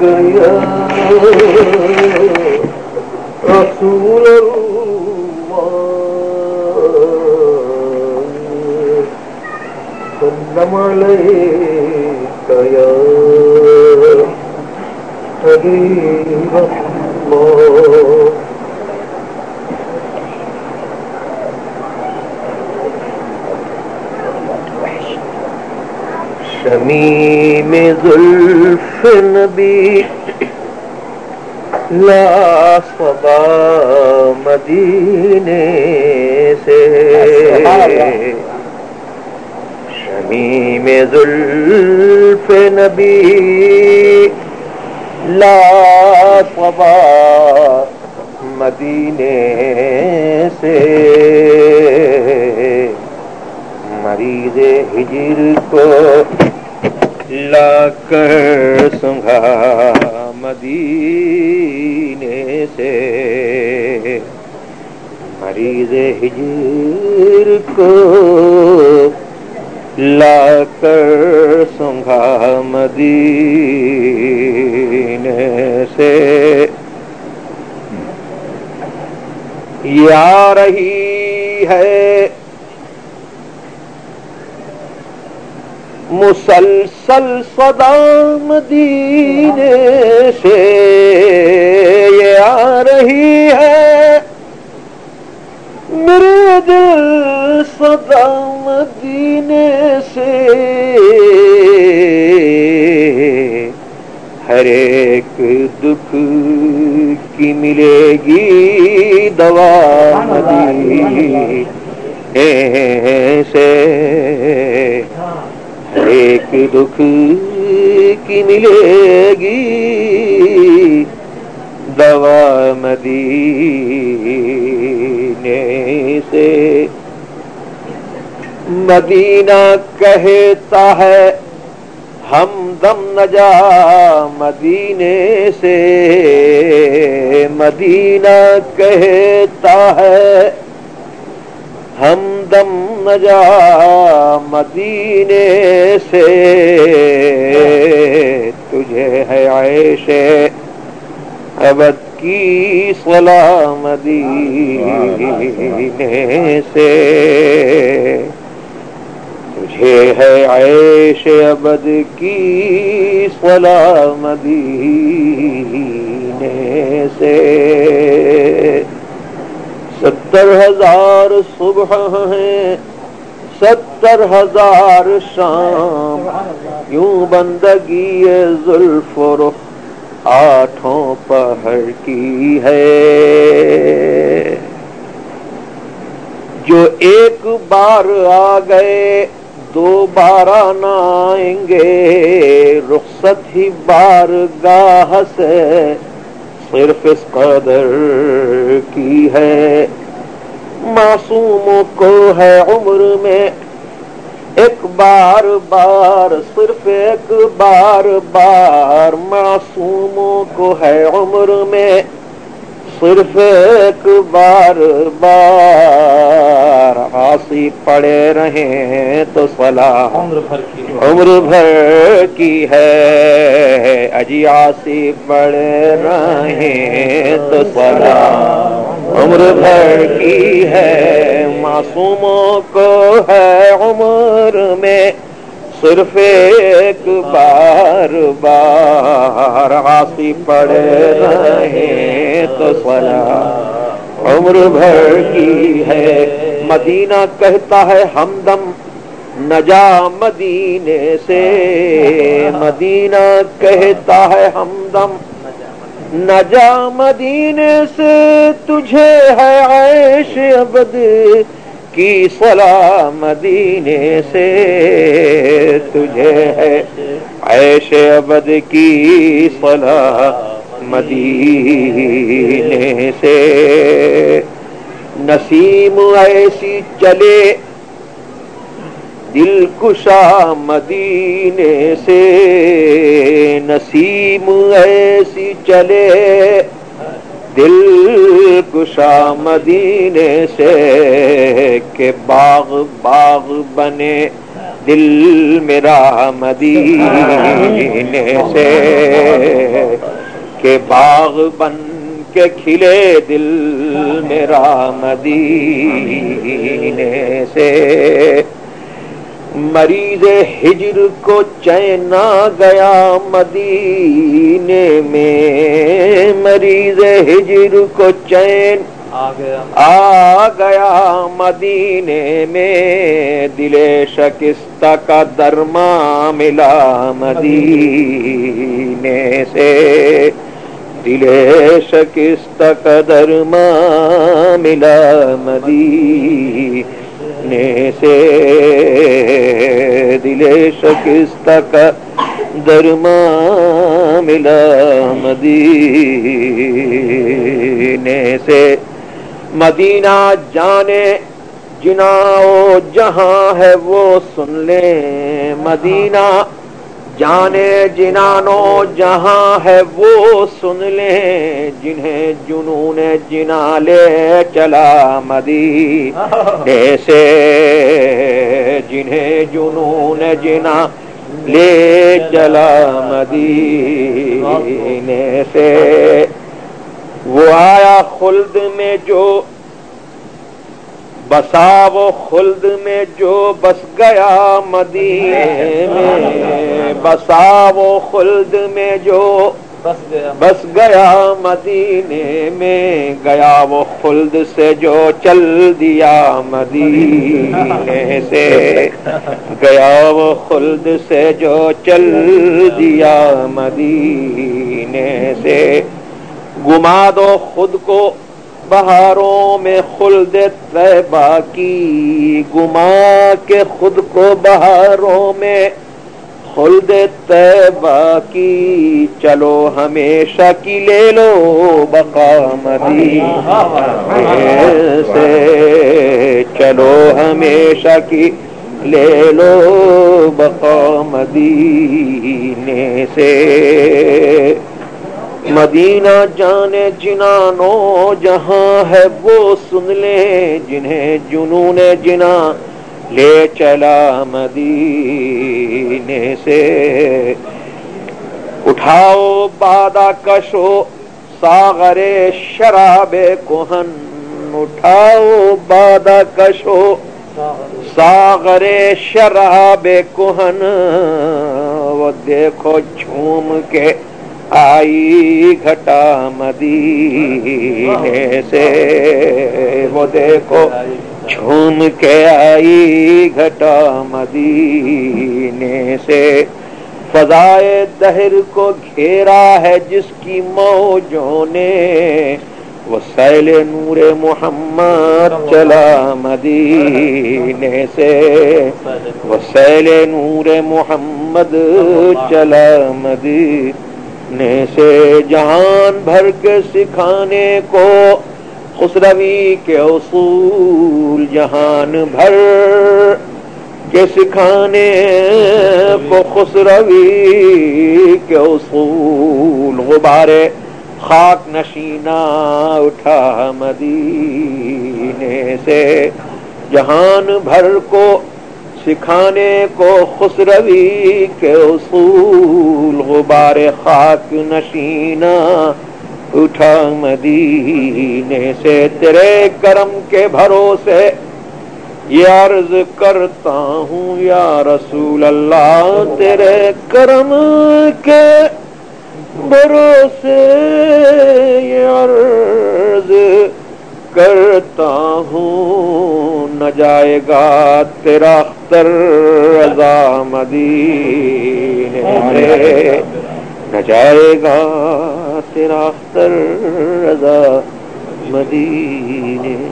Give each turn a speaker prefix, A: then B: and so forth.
A: یا رسول اللہ سلم حبیب اللہ شمیم زلف نبی لا صبا مدینے سے. شمیم زلف نبی لا صبا مدینے سے. مریض ہجر کو لا کر سنگھا مدینے سے۔ مریض ہجر کو لا کر سنگھا مدینے سے۔ یا رہی ہے مسلسل صدام دینے سے یہ آ رہی ہے۔ میرے دل صدام دینے سے ہر ایک دکھ کی ملے گی دوا مدینے سے۔ ایک دکھ کی ملے گی۔ دوا مدینے سے۔ مدینہ کہتا ہے، ہم دم نجا مدینے سے۔ مدینہ کہتا ہے ہم دم نجا مدینے سے تجھے ہے عیش ابد کی سلام مدینے سے تجھے ہے عیش ابد کی سلام مدینے سے ستر ہزار صبح ہیں ستر ہزار شام۔ یوں بندگی زلف رخ آٹھوں پہر کی ہے۔ جو ایک بار آ گئے، دو بارہ نہ آئیں گے۔ رخصت ہی بار گاہ سے صرف اس قدر کی ہے؟ معصوموں کو ہے عمر میں ایک بار بار، صرف ایک بار بار معصوموں کو ہے عمر میں صرف ایک بار بار آسی پڑے رہے تو سلام عمر بھر کی ہے۔ اجی آسی پڑے رہے تو سلام۔ عمر بھر کی ہے۔ معصوموں کو ہے عمر میں صرف ایک بار بار آسی پڑے رہے۔ تو سلا عمر بھر کی ہے۔ مدینہ کہتا ہے ہمدم نجا مدینے سے۔ مدینہ کہتا ہے ہمدم نجا مدینے سے۔ تجھے ہے عیش ابد کی صلاح مدینے سے۔ تجھے ہے عیش ابد کی صلاح مدینے سے۔ نسیم ایسی چلے دل کشا مدینے سے۔ نسیم ایسی چلے دل کشا مدینے سے کہ باغ باغ بنے دل میرا مدینے سے۔ کہ باغ بن کے کھلے دل میرا مدینے سے۔ مریض ہجر کو چین گیا مدینے میں۔ مریض ہجر کو چین آ گیا۔ مدینے میں۔ دل شکست کا درما ملا مدینے سے۔ دل شکست کا درما ملا مدینے سے دل شکست کا درما ملا مدینے سے مدینہ جانے جنا جہاں ہے وہ سن لے مدینہ جانے جنانو جہاں ہے وہ سن لیں جنہیں جنون جنا لے چلا مدی۔ سے جنہیں جنون جنا لے چلا مدی۔ سے وہ آیا خلد میں جو بسا وہ خلد میں جو بس گیا مدینے میں۔ بسا وہ خلد میں جو بس گیا۔ مدینے میں گیا وہ خلد سے جو چل دیا مدینے سے۔ گیا وہ خلد سے جو چل دیا مدینے سے۔ گما دو خود کو بہاروں میں خلد طیبہ کی۔ گما کے خود کو بہاروں میں خلد طیبہ کی، چلو ہمیشہ کی لے لو بقا مدی سے چلو ہمیشہ کی لے لو بقا مدینے سے مدینہ جانے جنانو جہاں ہے وہ سن لے جنہیں جنون جنا لے چلا مدینے سے۔ اٹھاؤ بادہ کشو، ساغر شراب کوہن اٹھاؤ بادہ کشو، ساغر شراب کوہن وہ دیکھو جھوم کے آئی گھٹا مدینے سے۔ وہ دیکھو جھوم کے آئی گھٹا مدینے سے۔ فضائے دہر کو گھیرا ہے جس کی موجوں نے۔ وہ سیل نور محمد چلا مدینے سے۔ وہ سیل نور محمد چلا مدینے سے۔ جہان بھر کے سکھانے کو خسروی کے اصول جہان بھر کے سکھانے کو خسروی کے اصول غبارے خاک نشینہ اٹھا مدینے سے جہان بھر کو سکھانے کو خسروی کے اصول غبار خاک نشینہ اٹھا مدینے سے تیرے کرم کے بھروسے یہ عرض کرتا ہوں یا رسول اللہ تیرے کرم کے بھروسے یہ عرض کرتا ہوں۔ نہ جائے گا تیرا اختر رضا مدینے میں نہ جائے گا تیرا اختر رضا مدینے